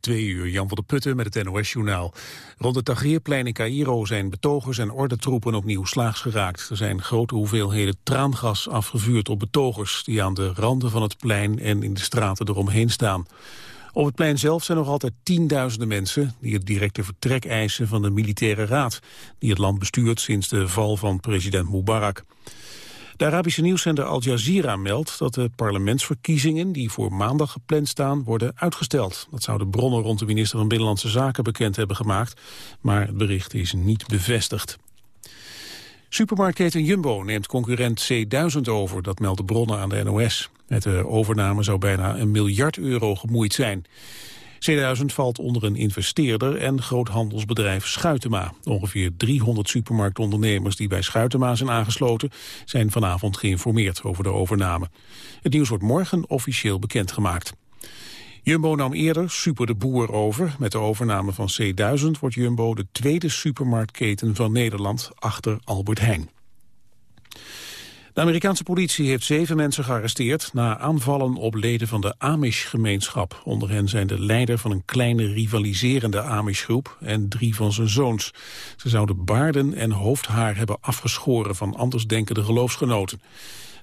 Twee uur, Jan van der Putten met het NOS-journaal. Rond het Tahrirplein in Cairo zijn betogers en ordentroepen opnieuw slaags geraakt. Er zijn grote hoeveelheden traangas afgevuurd op betogers... die aan de randen van het plein en in de straten eromheen staan. Op het plein zelf zijn nog altijd tienduizenden mensen... die het directe vertrek eisen van de militaire raad... die het land bestuurt sinds de val van president Mubarak. De Arabische nieuwszender Al Jazeera meldt dat de parlementsverkiezingen die voor maandag gepland staan worden uitgesteld. Dat zouden bronnen rond de minister van Binnenlandse Zaken bekend hebben gemaakt, maar het bericht is niet bevestigd. Supermarktketen Jumbo neemt concurrent C1000 over, dat melden bronnen aan de NOS. Met de overname zou bijna een miljard euro gemoeid zijn. C1000 valt onder een investeerder en groothandelsbedrijf Schuitema. Ongeveer 300 supermarktondernemers die bij Schuitema zijn aangesloten... zijn vanavond geïnformeerd over de overname. Het nieuws wordt morgen officieel bekendgemaakt. Jumbo nam eerder Super de Boer over. Met de overname van C1000 wordt Jumbo de tweede supermarktketen van Nederland achter Albert Heijn. De Amerikaanse politie heeft zeven mensen gearresteerd... na aanvallen op leden van de Amish-gemeenschap. Onder hen zijn de leider van een kleine rivaliserende Amish-groep... en drie van zijn zoons. Ze zouden baarden en hoofdhaar hebben afgeschoren... van andersdenkende geloofsgenoten.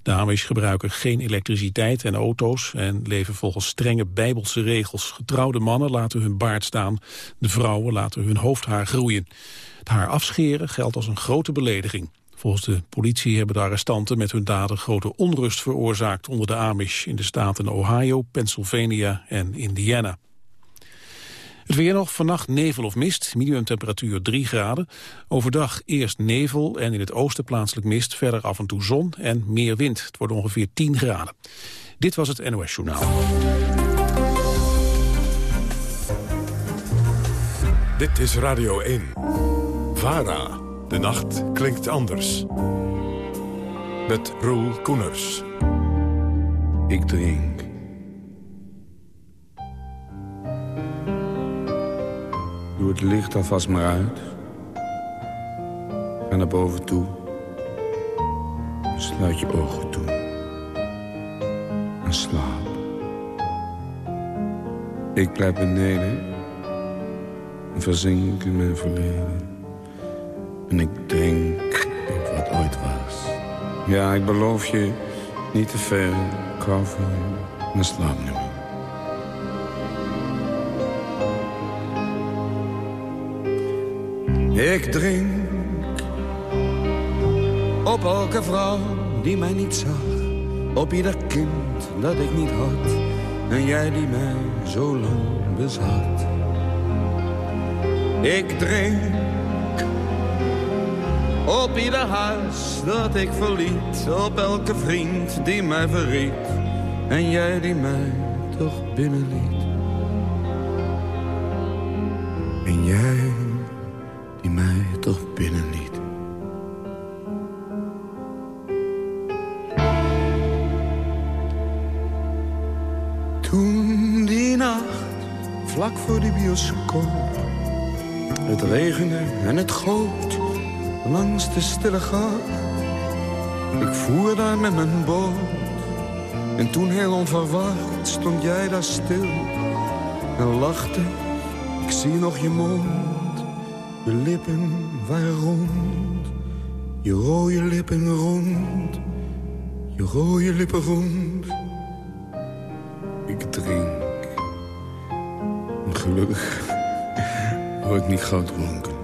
De Amish gebruiken geen elektriciteit en auto's... en leven volgens strenge bijbelse regels. Getrouwde mannen laten hun baard staan. De vrouwen laten hun hoofdhaar groeien. Het haar afscheren geldt als een grote belediging. Volgens de politie hebben de arrestanten met hun daden grote onrust veroorzaakt onder de Amish in de staten Ohio, Pennsylvania en Indiana. Het weer nog, vannacht nevel of mist, minimumtemperatuur 3 graden. Overdag eerst nevel en in het oosten plaatselijk mist, verder af en toe zon en meer wind. Het wordt ongeveer 10 graden. Dit was het NOS Journaal. Dit is Radio 1. VARA. De nacht klinkt anders. Met Roel Koeners. Ik drink. Doe het licht alvast maar uit. Ga naar boven toe. Sluit je ogen toe. En slaap. Ik blijf beneden. En verzink in mijn verleden. En ik drink op wat ooit was. Ja, ik beloof je, niet te ver. Ik hou van je. slaap nu Ik drink op elke vrouw die mij niet zag. Op ieder kind dat ik niet had. En jij die mij zo lang bezat. Ik drink op ieder huis dat ik verliet, op elke vriend die mij verriet. En jij die mij toch binnenliet. En jij die mij toch binnenliet. Toen die nacht, vlak voor die bioscoop. Het regende en het goot langs de stille gang. Ik voer daar met mijn boot. En toen heel onverwacht stond jij daar stil. En lachte, ik zie nog je mond. Je lippen waren rond. Je rode lippen rond. Je rode lippen rond. Ik drink. gelukkig word ik niet groot dronken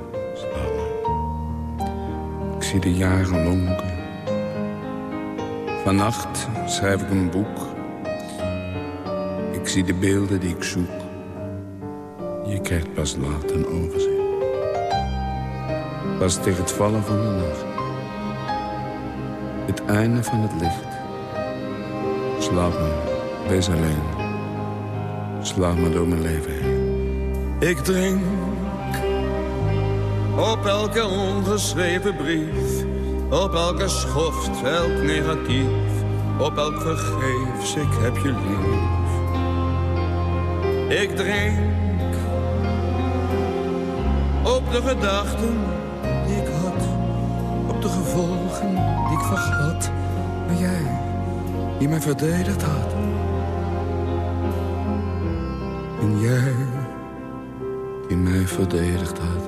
zie de jaren lonken. Vannacht schrijf ik een boek. Ik zie de beelden die ik zoek. Je krijgt pas laat een overzicht. Pas tegen het vallen van de nacht. Het einde van het licht. Slaap me, wees alleen. Slaap me door mijn leven heen. Ik drink op elke ongeschreven brief, op elke schoft, elk negatief, op elk vergeefs, ik heb je lief. Ik drink op de gedachten die ik had, op de gevolgen die ik vergat, maar jij die mij verdedigd had. En jij die mij verdedigd had.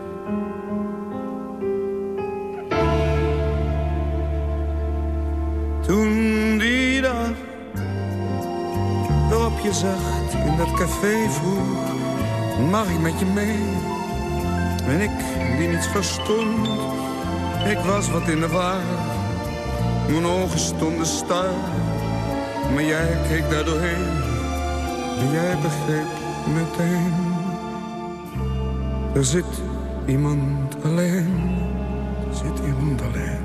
Zacht in dat café vroeg, mag ik met je mee? En ik die niets verstond, ik was wat in de war. Mijn ogen stonden star, maar jij keek daar doorheen. En jij begreep meteen, er zit iemand alleen, zit iemand alleen.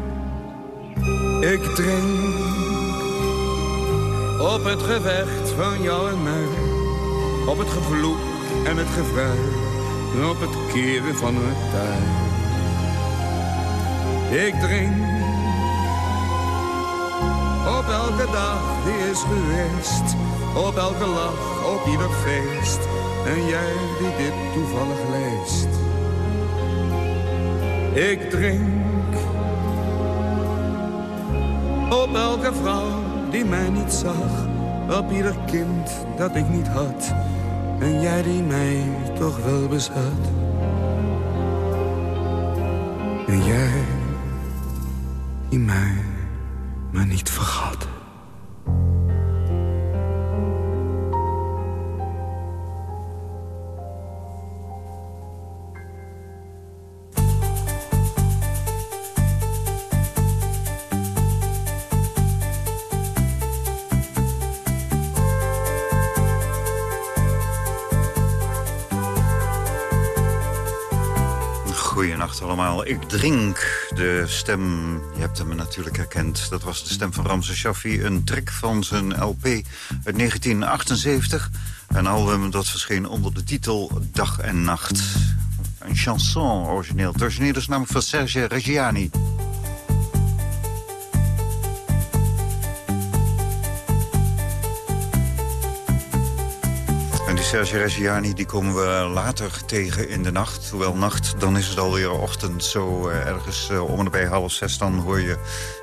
Ik drink op het gevecht van jou en mij. Op het gevloek en het gevrij. En op het keren van het tijd. Ik drink op elke dag die is geweest. Op elke lach, op ieder feest. En jij die dit toevallig leest. Ik drink op elke vrouw die mij niet zag. Op ieder kind dat ik niet had. En jij die mij toch wel bezat. En jij die mij drink de stem, je hebt hem natuurlijk herkend. Dat was de stem van Ramse Shaffi, een track van zijn LP uit 1978. Een album dat verscheen onder de titel Dag en Nacht. Een chanson origineel. Het origineel is namelijk van Serge Reggiani. Serge Reggiani die komen we later tegen in de nacht. Hoewel nacht, dan is het alweer ochtend. Zo uh, ergens uh, om en bij half zes, dan hoor je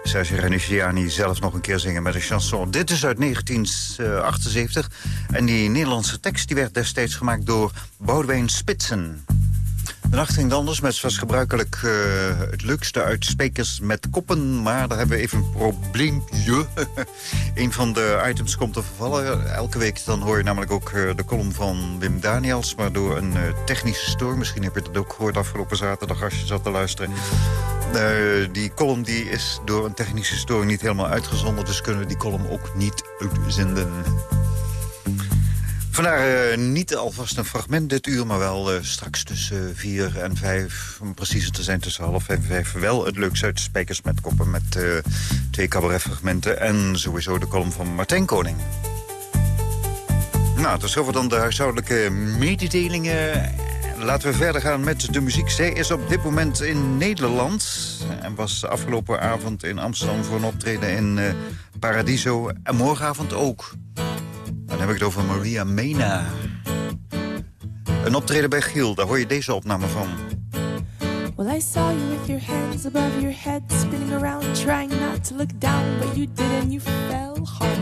Serge Reggiani zelf nog een keer zingen met een chanson. Dit is uit 1978. En die Nederlandse tekst die werd destijds gemaakt door Boudewijn Spitsen. Nacht ging anders met zoals gebruikelijk uh, het leukste uit spekers met koppen. Maar daar hebben we even een probleempje. een van de items komt te vervallen. Elke week dan hoor je namelijk ook uh, de column van Wim Daniels. Maar door een uh, technische stoor. Misschien heb je dat ook gehoord afgelopen zaterdag als je zat te luisteren. die column die is door een technische storing niet helemaal uitgezonden. Dus kunnen we die column ook niet uitzenden. Vandaar uh, niet alvast een fragment dit uur, maar wel uh, straks tussen vier en vijf... om preciezer te zijn tussen half en vijf... wel het leukste uit Spijkers met Koppen met twee cabaretfragmenten... en sowieso de column van Martijn Koning. Nou, tot zover dan de huishoudelijke mededelingen. Laten we verder gaan met de muziek. Zij is op dit moment in Nederland... en was afgelopen avond in Amsterdam voor een optreden in Paradiso... en morgenavond ook... Dan heb ik het over Maria Mena. Een optreden bij Giel, daar hoor je deze opname van. Well, I saw you with your hands above your head, spinning around, trying not to look down, but you did and you fell hard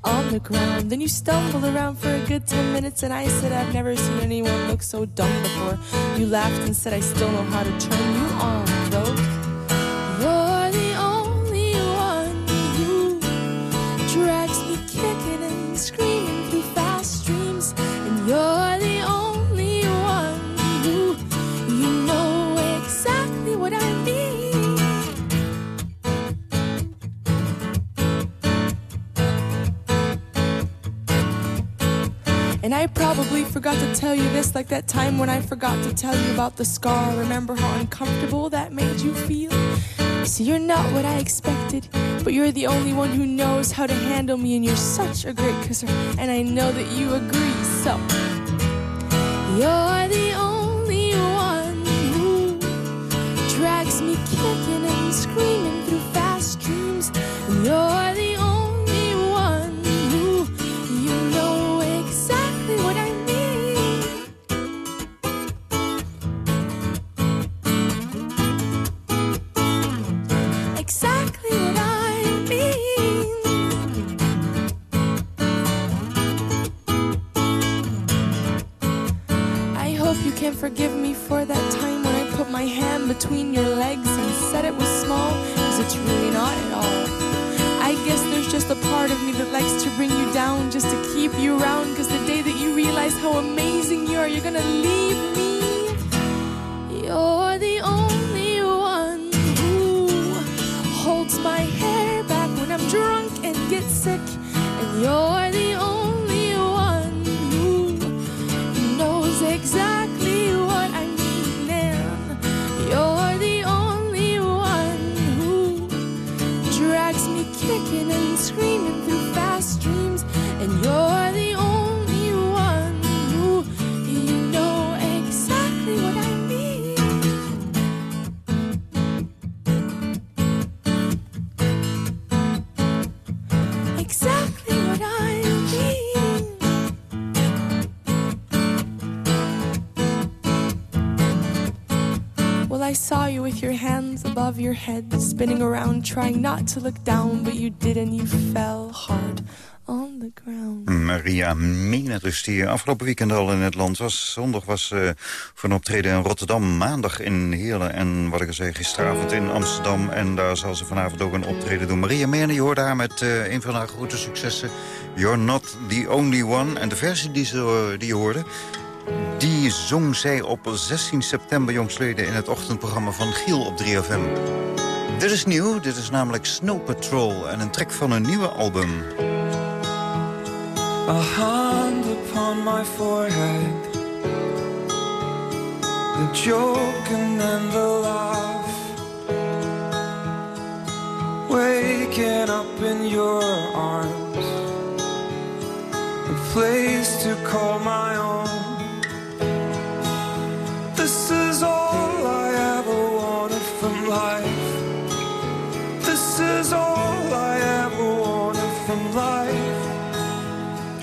on the ground. Then you stumbled around for a good ten minutes, and I said, I've never seen anyone look so dumb before. You laughed and said, I still know how to turn you on, And I probably forgot to tell you this like that time when I forgot to tell you about the scar. Remember how uncomfortable that made you feel? So you're not what I expected, but you're the only one who knows how to handle me, and you're such a great kisser, and I know that you agree. So you're the only one who drags me kicking and screaming through fast dreams, you're your head, spinning around, trying not to look down, but you did and you fell hard on the ground. Maria Menedus, die afgelopen weekend al in het land was. Zondag was eh, voor een optreden in Rotterdam, maandag in Heerlen... en wat ik al zei, gisteravond in Amsterdam. En daar zal ze vanavond ook een optreden doen. Maria Menedus, je hoorde haar met eh, een van haar grote successen... You're Not The Only One. En de versie die, ze, die je hoorde... die zong zij op 16 september jongstleden... in het ochtendprogramma van Giel op 3FM. Dit is nieuw, dit is namelijk Snow Patrol... en een track van een nieuwe album. A hand upon my forehead The joke and then the laugh Waking up in your arms A place to call my own is all I ever wanted from life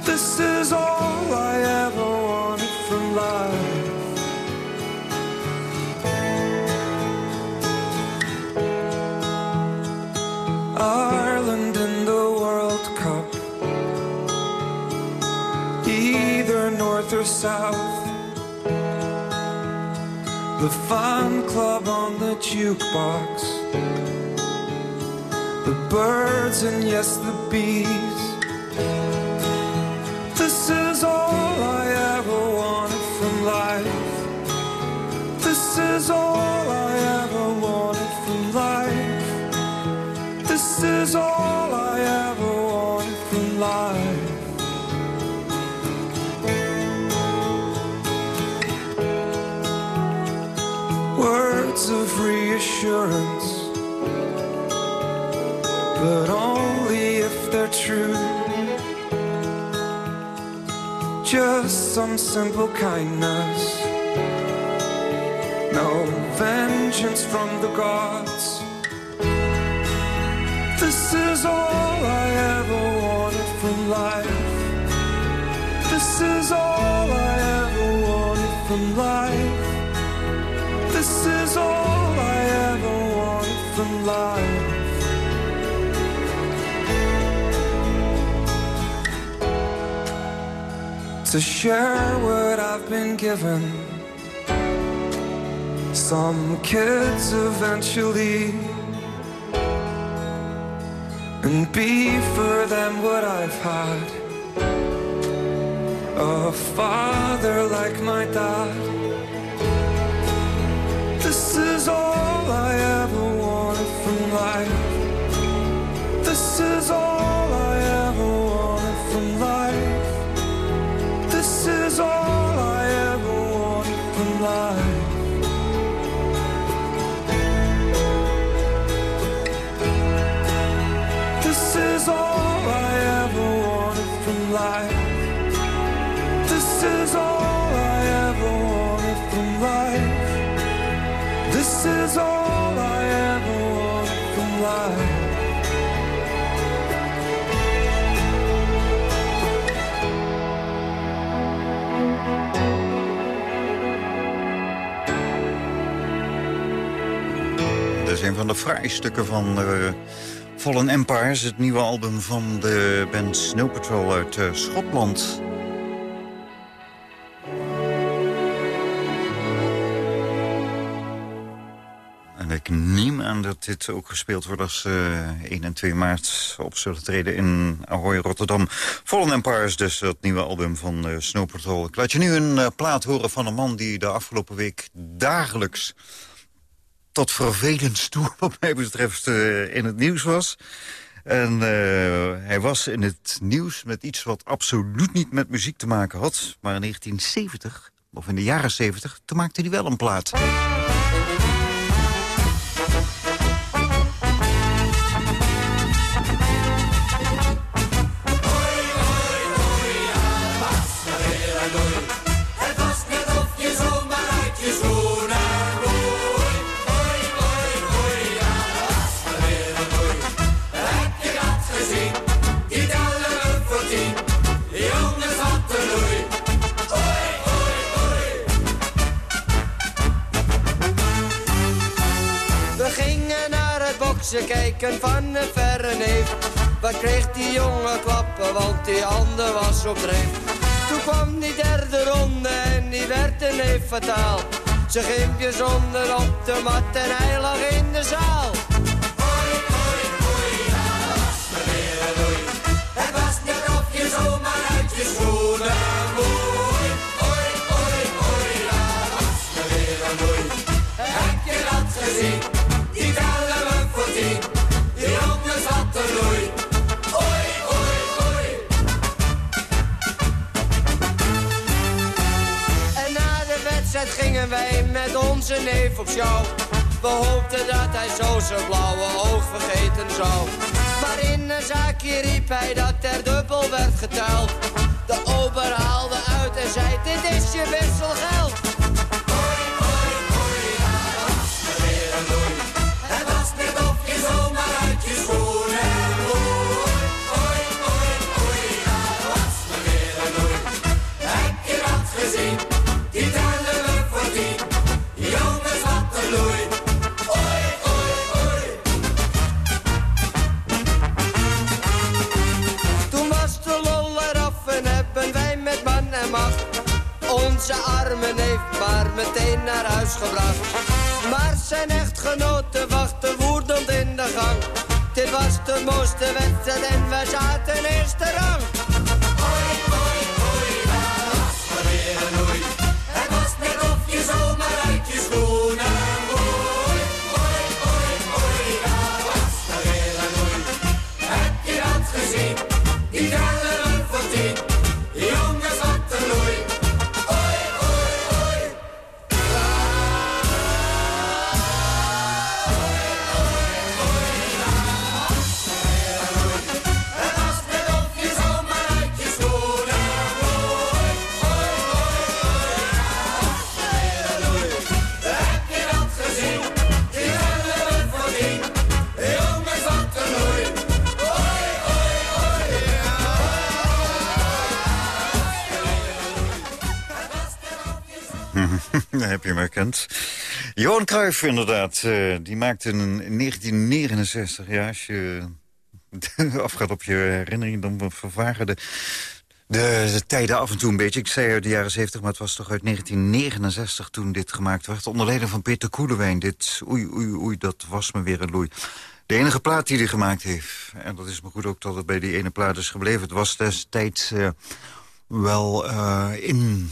this is all I ever wanted from life. Ireland in the World Cup, either north or south. The fan club on the jukebox, the birds and yes, the bees. This is all I ever wanted from life. This is all I ever wanted from life. This is all I ever wanted from life. Words of reassurance, but only if they're true just some simple kindness. No vengeance from the gods. This is all I ever wanted from life. This is all I ever wanted from life. This is all I ever wanted from life. To share what I've been given. Some kids eventually, and be for them what I've had. A father like my dad. This is all I ever wanted from life. This is all van de vrijstukken van uh, Fallen Empires. Het nieuwe album van de band Snow Patrol uit eh, Schotland. En ik neem aan dat dit ook gespeeld wordt als eh, 1 en 2 maart op zullen treden in Ahoy, Rotterdam. Fallen Empires, dus het nieuwe album van Snow Patrol. Ik laat je nu een plaat horen van een man die de afgelopen week dagelijks tot vervelend toe, wat mij betreft, in het nieuws was. En hij was in het nieuws met iets wat absoluut niet met muziek te maken had. Maar in 1970, of in de jaren 70, toen maakte hij wel een plaat. Ze kijken van een verre neef. Wat kreeg die jongen klappen, want die ander was op dreef. Toen kwam die derde ronde en die werd een neef fataal. Ze gimpje zonder op de mat en hij lag in de zaal. Hoi, hoi, hoi, ja, was me weer een oei. Het was net of je zomaar uit je schoenen moei. Hoi, hoi, hoi, ja, was me weer een oei. Heb je dat? Met onze neef op jou. We hoopten dat hij zo zijn blauwe oog vergeten zou. Maar in een zaakje riep hij dat er dubbel werd geteld. De ober haalde uit en zei, dit is je wisselgeld. Onze armen heeft maar meteen naar huis gebracht. Maar zijn echtgenoten wachten woedend in de gang. Dit was de mooiste wedstrijd en wij zaten eerste rang. Herkend. Johan Cruijff inderdaad, uh, die maakte in 1969... ja, als je afgaat op je herinnering... dan vervagen de, de, de, tijden af en toe een beetje. Ik zei uit de jaren 70, maar het was toch uit 1969 toen dit gemaakt werd. Onder leiding van Peter Koelewijn. Dit, oei, oei, oei, dat was me weer een loei. De enige plaat die hij gemaakt heeft. En dat is me goed ook dat het bij die ene plaat is gebleven. Het was destijds uh, wel uh, in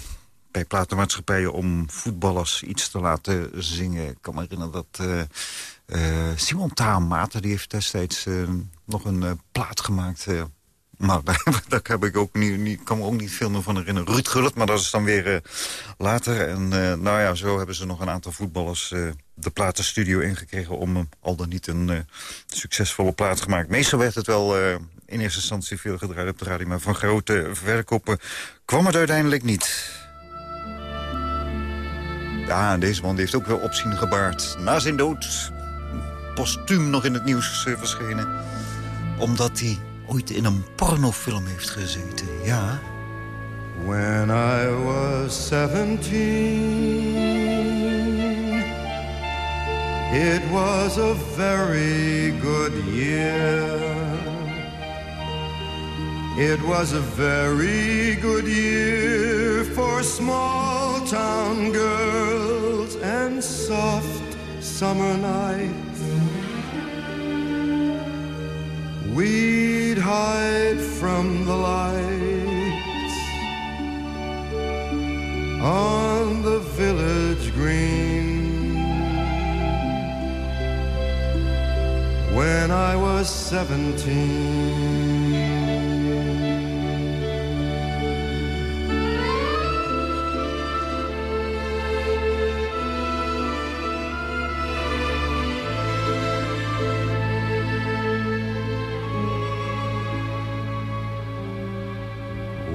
bij platenmaatschappijen om voetballers iets te laten zingen. Ik kan me herinneren dat uh, uh, Simon Taamater... die heeft destijds uh, nog een plaat gemaakt... maar daar, heb ik ook niet, niet, kan me ook niet veel meer van herinneren. Ruud Gullit, maar dat is dan weer later. En nou ja, zo hebben ze nog een aantal voetballers de platenstudio ingekregen... om al dan niet een succesvolle plaat gemaakt. Meestal werd het wel in eerste instantie veel gedraaid op de radio... maar van grote verkopen kwam het uiteindelijk niet. Ja, deze man heeft ook wel opzien gebaard. Na zijn dood, postuum nog in het nieuws uh, verschenen. Omdat hij ooit in een pornofilm heeft gezeten, ja. When I was 17 It was a very good year It was a very good year for small town girls and soft summer nights. we'd hide from the lights on the village green. When I was seventeen.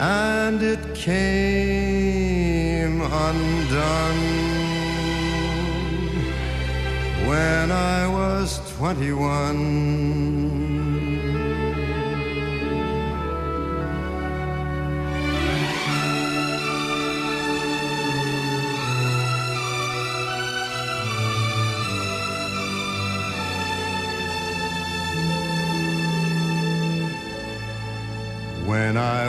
And it came undone when I was 21. When I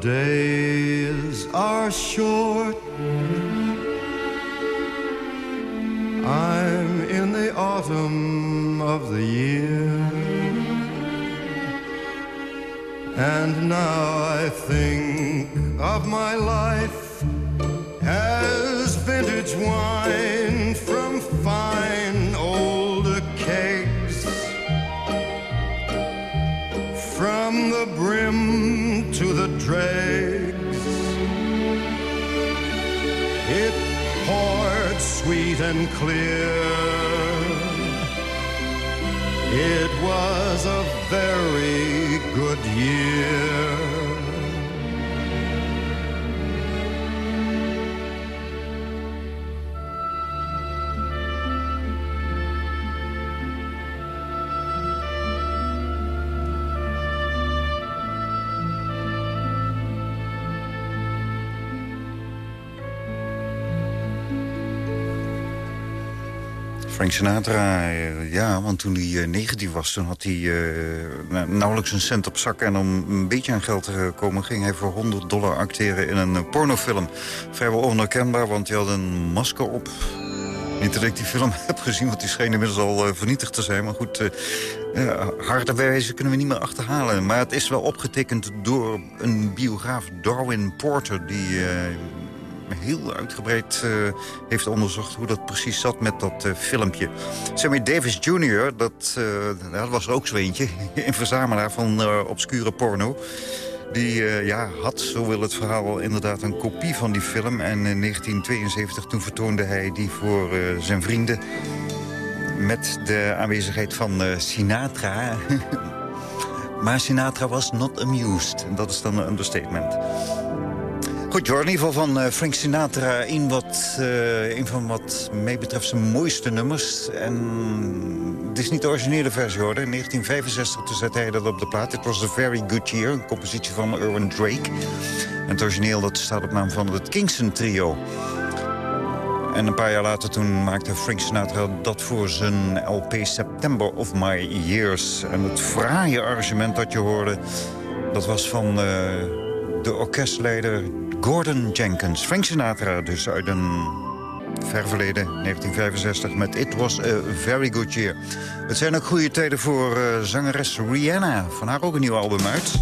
Days are short. I'm in the autumn of the year. And now I think of my life and clear. It was a very Frank Sinatra, eh, ja, want toen hij eh, 19 was... toen had hij eh, nou, nauwelijks een cent op zak. En om een beetje aan geld te komen... ging hij voor 100 dollar acteren in een eh, pornofilm. Vrijwel onherkenbaar, want hij had een masker op. Niet dat ik die film heb gezien, want die scheen inmiddels al eh, vernietigd te zijn. Maar goed, eh, eh, harde wijze kunnen we niet meer achterhalen. Maar het is wel opgetekend door een biograaf, Darwin Porter... die eh, heel uitgebreid eh, heeft onderzocht hoe dat precies zat met dat eh, filmpje. Sammy Davis Jr., dat, eh, dat was er ook zo eentje, een verzamelaar van obscure porno. Die ja, had, zo wil het verhaal, inderdaad een kopie van die film. En in 1972 toen vertoonde hij die voor zijn vrienden... met de aanwezigheid van Sinatra. maar Sinatra was not amused. En dat is dan een understatement. Goed, in ieder geval van eh, Frank Sinatra een, wat, eh, een van wat mij betreft zijn mooiste nummers. En het is niet de originele versie hoor. In 1965 toen zette hij dat op de plaat. Het was a very good year, een compositie van Irwin Drake. En het origineel dat staat op naam van het Kingston Trio. En een paar jaar later toen maakte Frank Sinatra dat voor zijn LP September of My Years. En het fraaie arrangement dat je hoorde, dat was van uh, de orkestleider Gordon Jenkins. Frank Sinatra dus uit een ver verleden, 1965, met It Was a Very Good Year. Het zijn ook goede tijden voor uh, zangeres Rihanna. Van haar ook een nieuw album uit.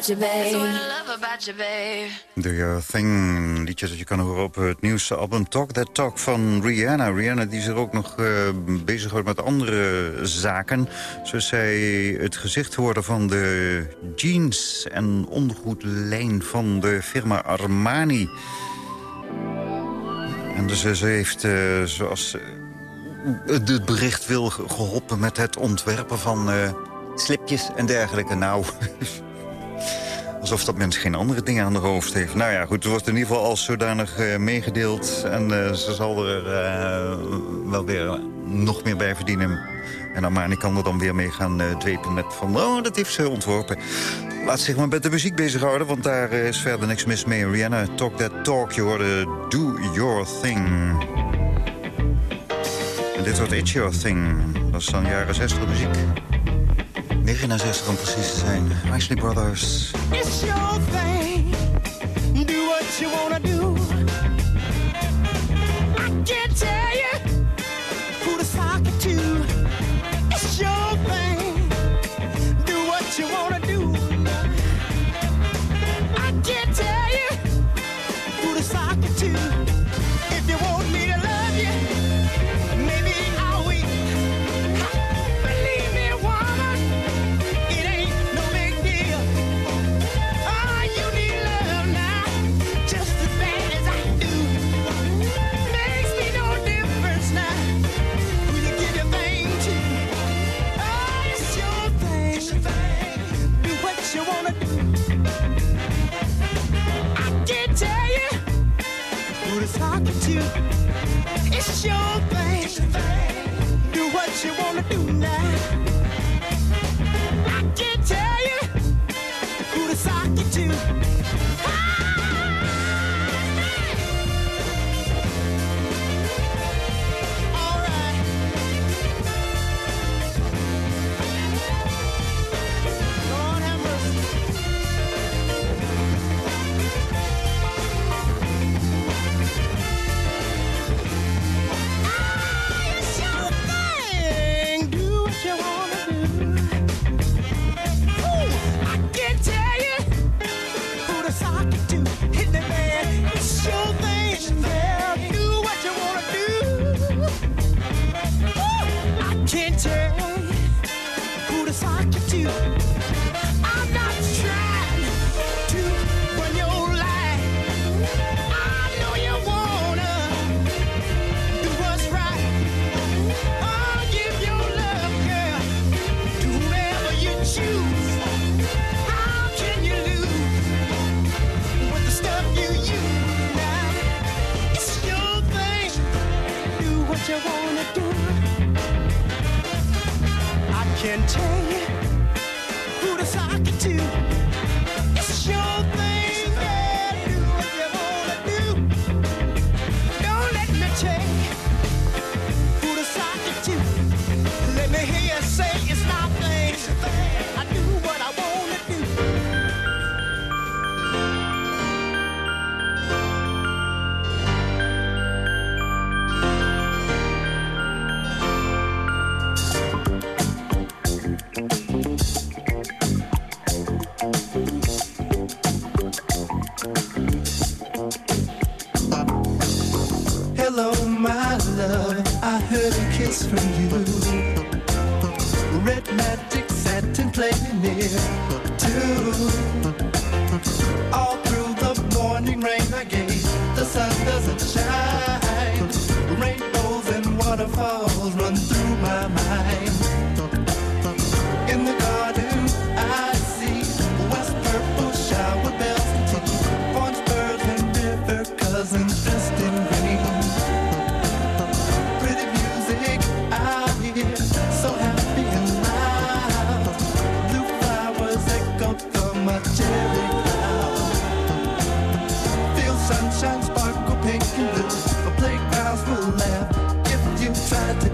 About you, babe. That's what I love about you, babe. Do Your Thing, liedje dat je kan horen op het nieuwste album Talk That Talk van Rihanna. Rihanna die zich ook nog uh, bezighoudt met andere zaken. Zoals zij het gezicht worden van de jeans- en ondergoedlijn van de firma Armani. En dus ze heeft, uh, zoals het bericht wil, geholpen met het ontwerpen van... Uh, slipjes en dergelijke. Nou, Alsof dat mens geen andere dingen aan de hoofd heeft. Nou ja, goed, het wordt in ieder geval als zodanig uh, meegedeeld. En uh, ze zal er uh, wel weer nog meer bij verdienen. En Armani kan er dan weer mee gaan dwepen met van... oh, dat heeft ze ontworpen. Laat zich maar met de muziek bezighouden, want daar is verder niks mis mee. Rihanna, Talk That Talk, je hoorde Do Your Thing. En dit wordt It's Your Thing. Dat is dan jaren 60 muziek. 69 om precies te zijn. Ashley Brothers. It's your thing. Do what you wanna do.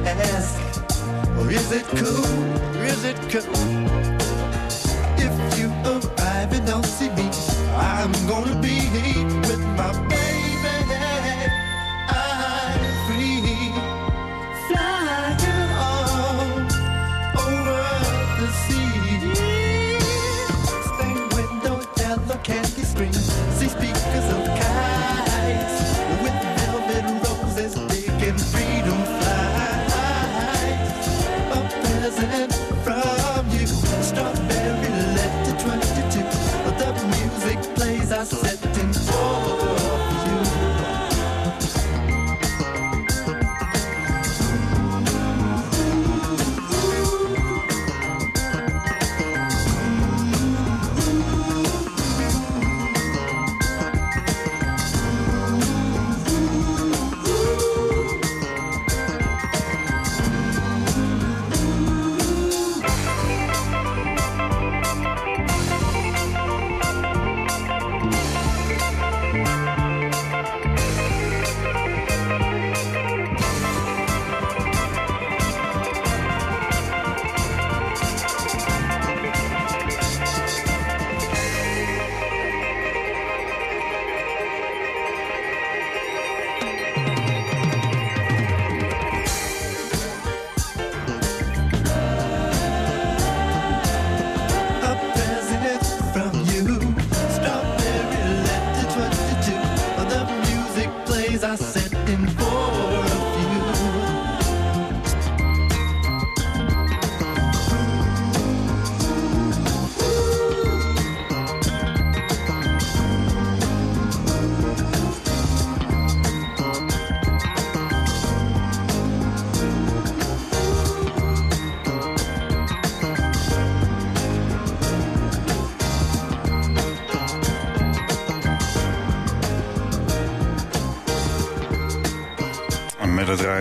ask, or oh, is it cool? Or is it cool? If you arrive and don't see me, I'm gonna be here.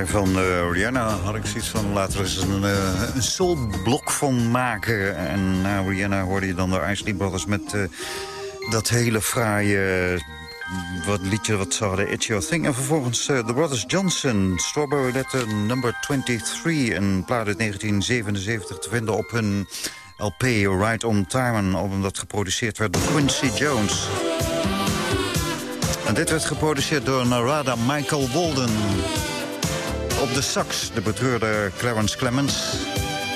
Van uh, Rihanna had ik zoiets van... laten we eens een, uh, een soulblok van maken. En na Rihanna hoorde je dan de Isley Brothers met uh, dat hele fraaie... wat liedje wat ze hadden, It's Your Thing. En vervolgens The Brothers Johnson, Strawberry Letter number 23... een plaat uit 1977 te vinden op hun LP Right On Time... een album dat geproduceerd werd door Quincy Jones... En dit werd geproduceerd door Narada Michael Walden. Op de sax de betreurde Clarence Clemens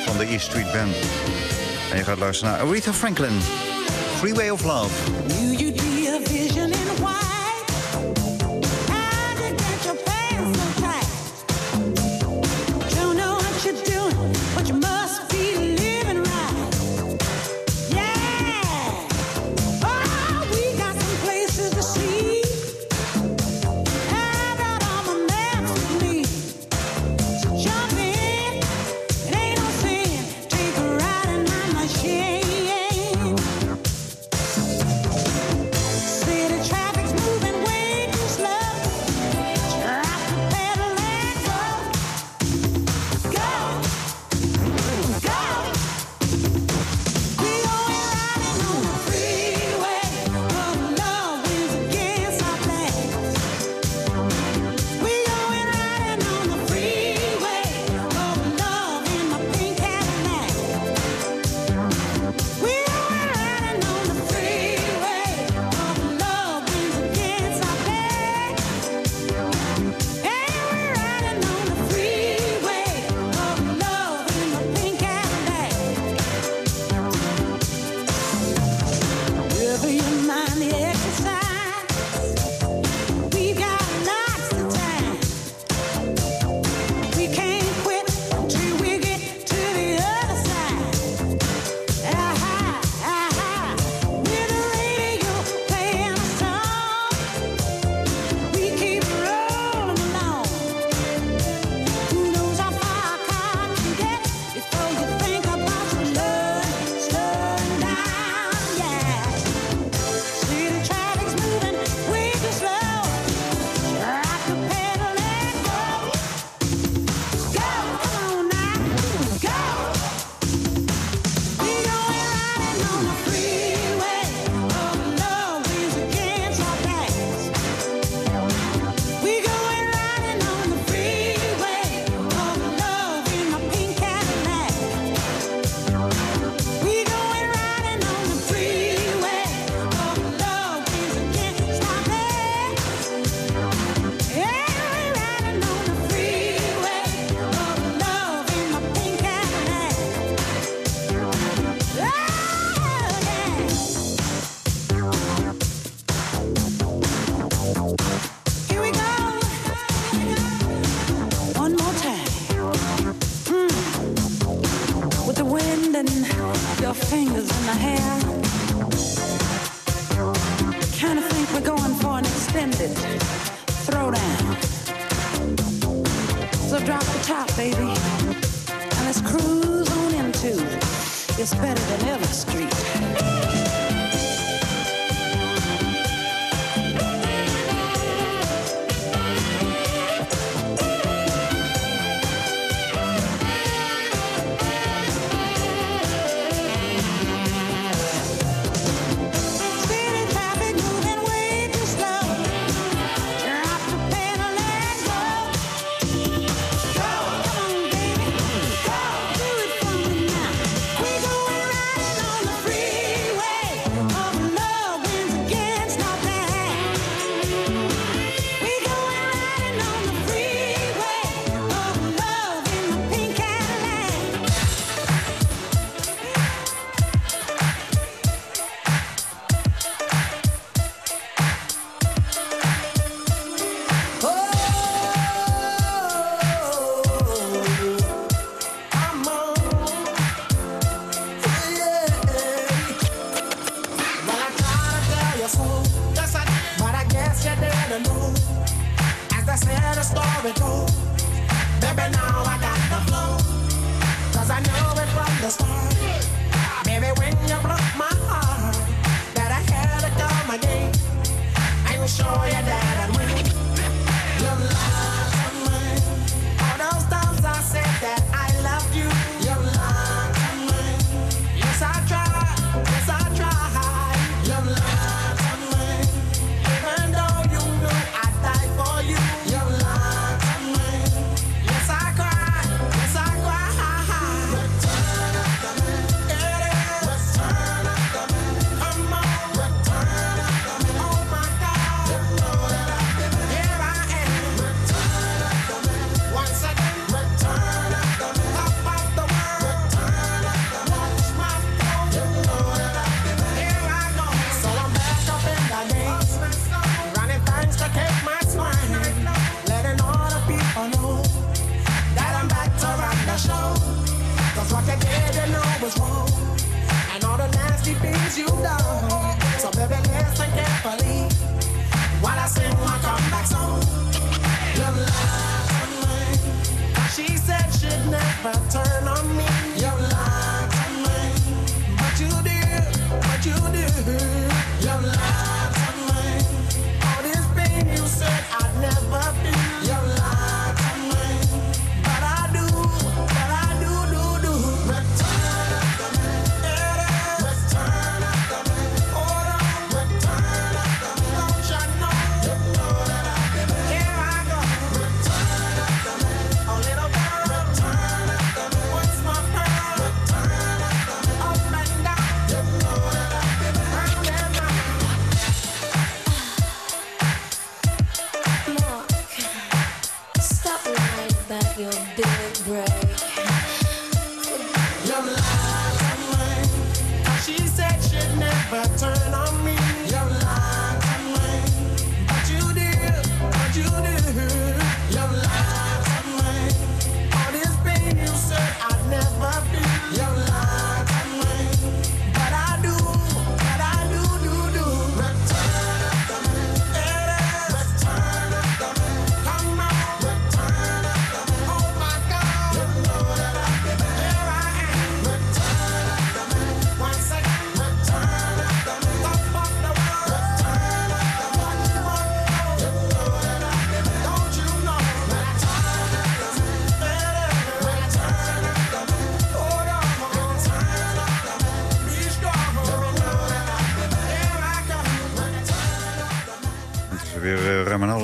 van de E Street Band. En je gaat luisteren naar Aretha Franklin, Freeway of Love. said, throw down. So drop the top, baby, and let's cruise on into It's Better Than Ever Street.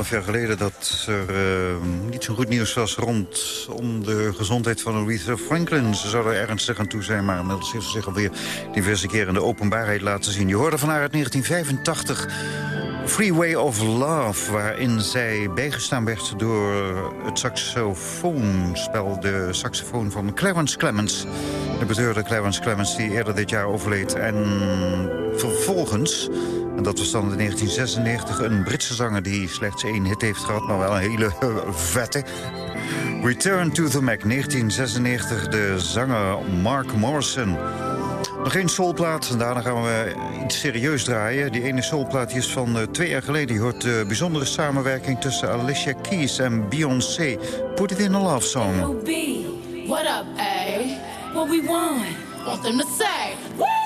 anderhalf geleden dat er ehm, niet zo goed nieuws was rondom de gezondheid van Aretha Franklin. Ze zou er ernstig aan toe zijn, maar inmiddels heeft ze zich alweer diverse keren in de openbaarheid laten zien. Je hoorde van haar uit 1985 Freeway of Love, waarin zij bijgestaan werd door het saxofoonspel, de saxofoon van Clarence Clemens. De bedeurde Clarence Clemens die eerder dit jaar overleed. En vervolgens, en dat was dan in 1996, een Britse zanger die slechts één hit heeft gehad, maar wel een hele vette. Return to the Mac, 1996, de zanger Mark Morrison. Nog solplaat soulplaat daarna gaan we iets serieus draaien. Die ene soulplaat is van eh, twee jaar geleden. die hoort de bijzondere samenwerking tussen Alicia Keys en Beyoncé. Put it in a love song. What up. What we want? Them to say.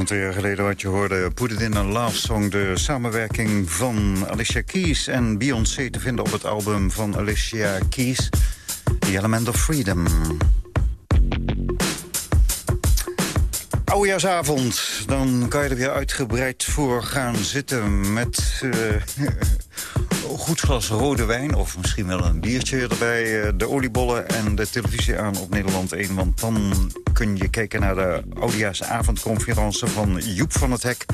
Van twee jaar geleden wat je hoorde. Put It In A Love Song, de samenwerking van Alicia Keys en Beyoncé... te vinden op het album van Alicia Keys, The Element of Freedom. Oudejaarsavond, dan kan je er weer uitgebreid voor gaan zitten met... eh, goed glas rode wijn of misschien wel een biertje erbij. eh, de oliebollen en de televisie aan op Nederland 1. Want dan kun je kijken naar de Oudejaarsavondconferentie van Joep van het Hek.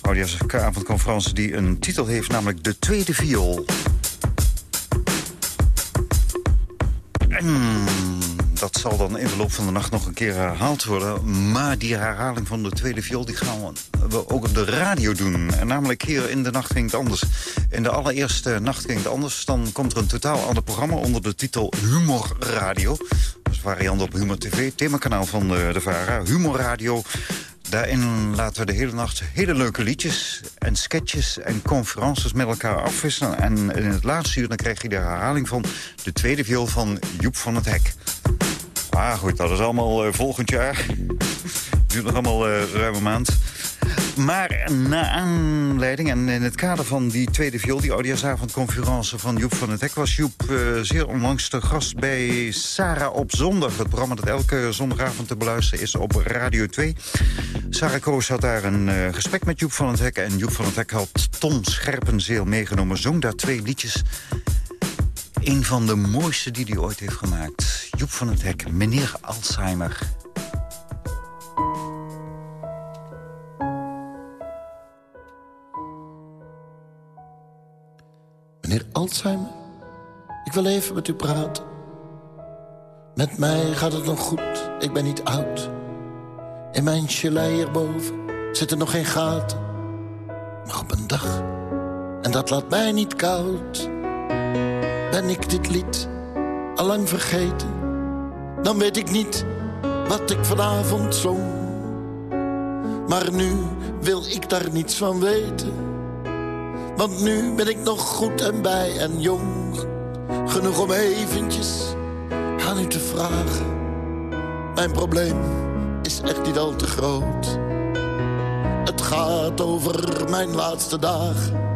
Oudejaarsavondconferentie die een titel heeft, namelijk De Tweede Viool. Dat zal dan in de loop van de nacht nog een keer herhaald worden. Maar die herhaling van de tweede viool die gaan we ook op de radio doen. En namelijk hier in de nacht ging het anders. In de allereerste nacht ging het anders. Dan komt er een totaal ander programma onder de titel Humor Radio. Dat is variant op Humor TV, themakanaal van de, de VARA. Humor Radio. Daarin laten we de hele nacht hele leuke liedjes en sketches en conferences met elkaar afwisselen. En in het laatste uur dan krijg je de herhaling van de tweede viool van Joep van het Hek. Maar goed, dat is allemaal eh, volgend jaar. Duurt nog allemaal uh, ruim een maand. Maar na aanleiding en in het kader van die tweede viool... die oudejaarsavondconferentie van Joep van het Hek... was Joep uh, zeer onlangs te gast bij Sarah op zondag. Het programma dat elke zondagavond te beluisteren is op Radio 2. Sarah Koos had daar een gesprek met Joep van het Hek... en Joep van het Hek had Tom Scherpenzeel meegenomen. Zong daar twee liedjes een van de mooiste die hij ooit heeft gemaakt. Joep van het Hek, meneer Alzheimer. Meneer Alzheimer, ik wil even met u praten. Met mij gaat het nog goed, ik ben niet oud. In mijn chalet hierboven zitten nog geen gaten. Maar op een dag, en dat laat mij niet koud ben ik dit lied allang vergeten. Dan weet ik niet wat ik vanavond zong. Maar nu wil ik daar niets van weten. Want nu ben ik nog goed en bij en jong. Genoeg om eventjes aan u te vragen. Mijn probleem is echt niet al te groot. Het gaat over mijn laatste dagen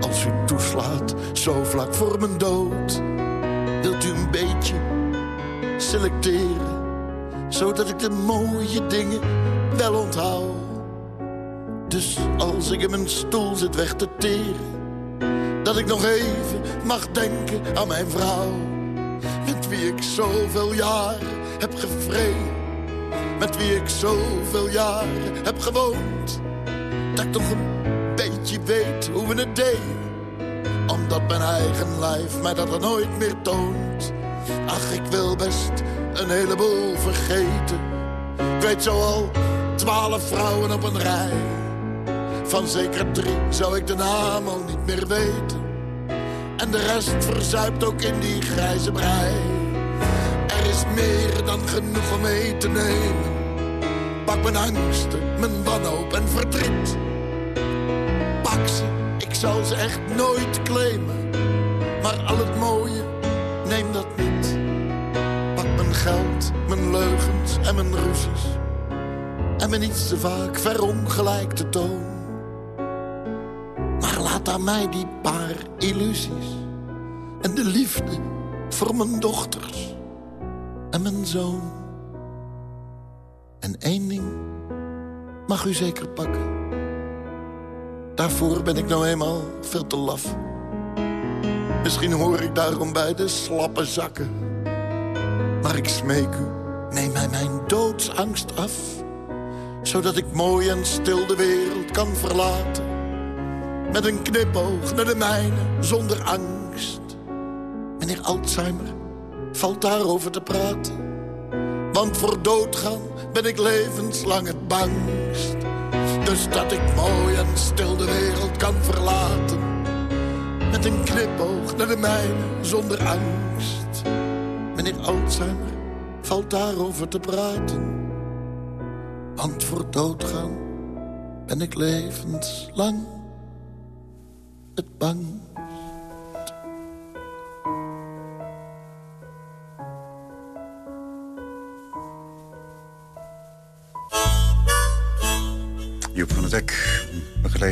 als u toeslaat, zo vlak voor mijn dood. Wilt u een beetje selecteren, zodat ik de mooie dingen wel onthoud. Dus als ik in mijn stoel zit weg te teren, dat ik nog even mag denken aan mijn vrouw. Met wie ik zoveel jaren heb gevreden, met wie ik zoveel jaren heb gewoond. Dat ik nog een beetje weet het deden omdat mijn eigen lijf mij dat er nooit meer toont. Ach, ik wil best een heleboel vergeten. Ik weet zo al twaalf vrouwen op een rij. Van zeker drie zou ik de naam al niet meer weten. En de rest verzuipt ook in die grijze brei. Er is meer dan genoeg om mee te nemen. Pak mijn angsten, mijn wanhoop en verdriet. Pak ze zal ze echt nooit claimen. Maar al het mooie, neem dat niet. Pak mijn geld, mijn leugens en mijn ruzies. En mijn iets te vaak verongelijkte toon. Maar laat aan mij die paar illusies. En de liefde voor mijn dochters en mijn zoon. En één ding mag u zeker pakken. Daarvoor ben ik nou eenmaal veel te laf. Misschien hoor ik daarom bij de slappe zakken. Maar ik smeek u, neem mij mijn doodsangst af. Zodat ik mooi en stil de wereld kan verlaten. Met een knipoog naar de mijne, zonder angst. Meneer Alzheimer, valt daarover te praten. Want voor doodgaan ben ik levenslang het bangst. Dus dat ik mooi en stil de wereld kan verlaten. Met een knipoog naar de mijne, zonder angst. Meneer Alzheimer, valt daarover te praten. Want voor doodgaan ben ik levenslang het bang.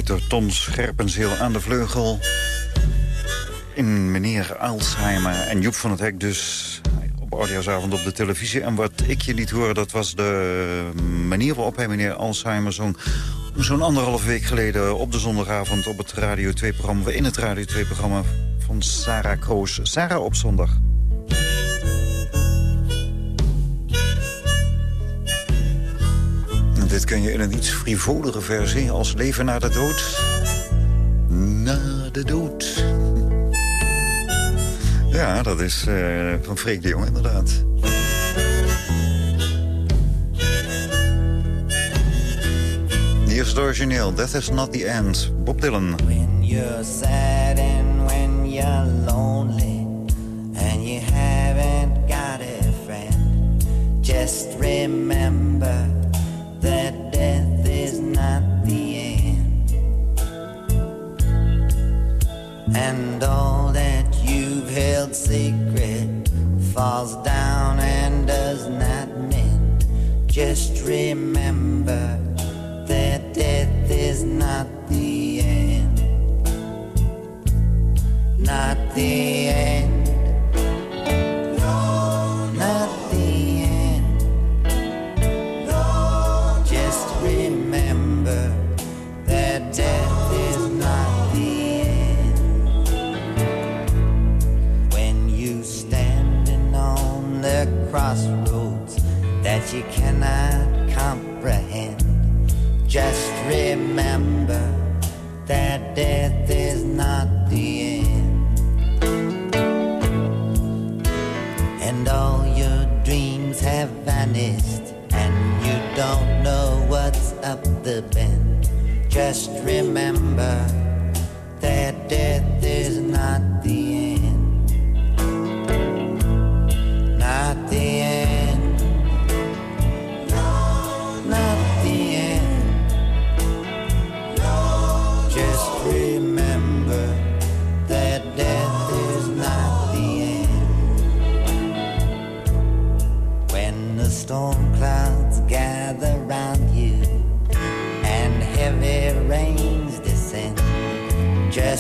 Door Ton Scherpenzeel aan de vleugel. In meneer Alzheimer en Joep van het Hek dus op oudejaarsavond op de televisie. En wat ik je liet horen, dat was de manier waarop hij meneer Alzheimer zong... zo'n anderhalf week geleden op de zondagavond op het Radio 2-programma... in het Radio 2-programma van Sarah Kroos. Sarah op zondag. Kun je in een iets frivolere versie als Leven na de dood. Na de dood. Ja, dat is eh, van Freek de Jong inderdaad. Hier is het origineel. That is not the end. Bob Dylan. When you're sad and when you're lonely And all that you've held secret falls down and does not mend. Just remember that death is not the end. Not the end. That you cannot comprehend, just remember that death is not the end. And all your dreams have vanished, and you don't know what's up the bend. Just remember that death is not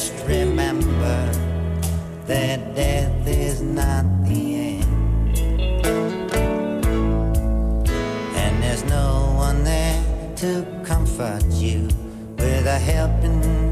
just remember that death is not the end. And there's no one there to comfort you with a helping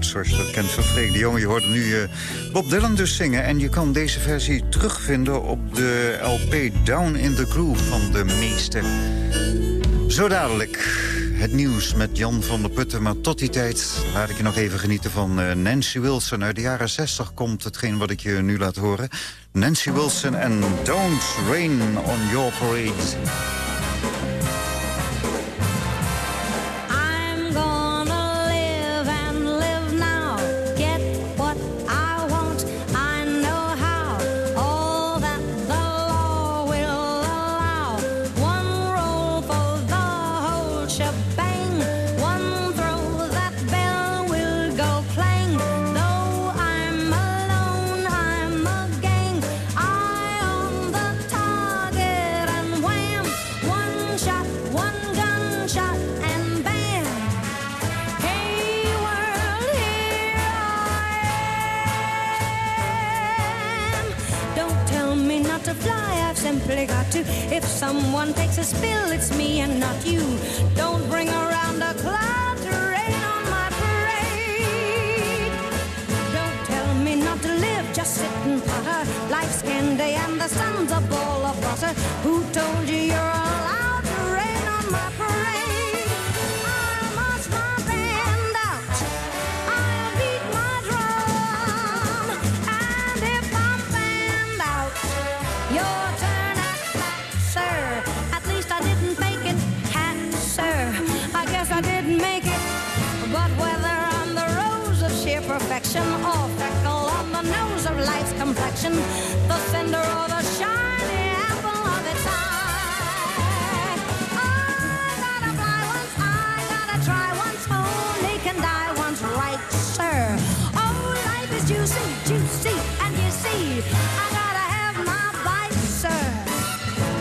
zoals je dat kent van Freek de Jonge. Je hoort nu eh, Bob Dylan dus zingen. En je kan deze versie terugvinden op de LP Down in the Groove van de meeste. Zo dadelijk het nieuws met Jan van der Putten. Maar tot die tijd laat ik je nog even genieten van eh, Nancy Wilson. Uit de jaren 60 komt hetgeen wat ik je nu laat horen. Nancy Wilson en Don't Rain on Your Parade. Someone takes a spill, it's me and not you. Don't bring around a cloud to rain on my parade. Don't tell me not to live, just sit and putter. Life's candy and the sun's a ball of butter. Who told you life's the cinder or the shiny apple of its eye. I gotta fly once, I gotta try once, only can die once, right, sir. Oh, life is juicy, juicy, and you see, I gotta have my bite, sir.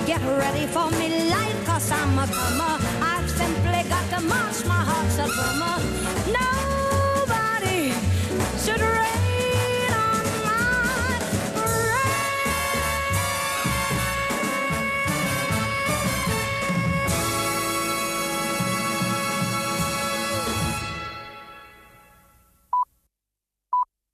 Get ready for me life, cause I'm a comer. I've simply got to march, my heart's a drummer. Should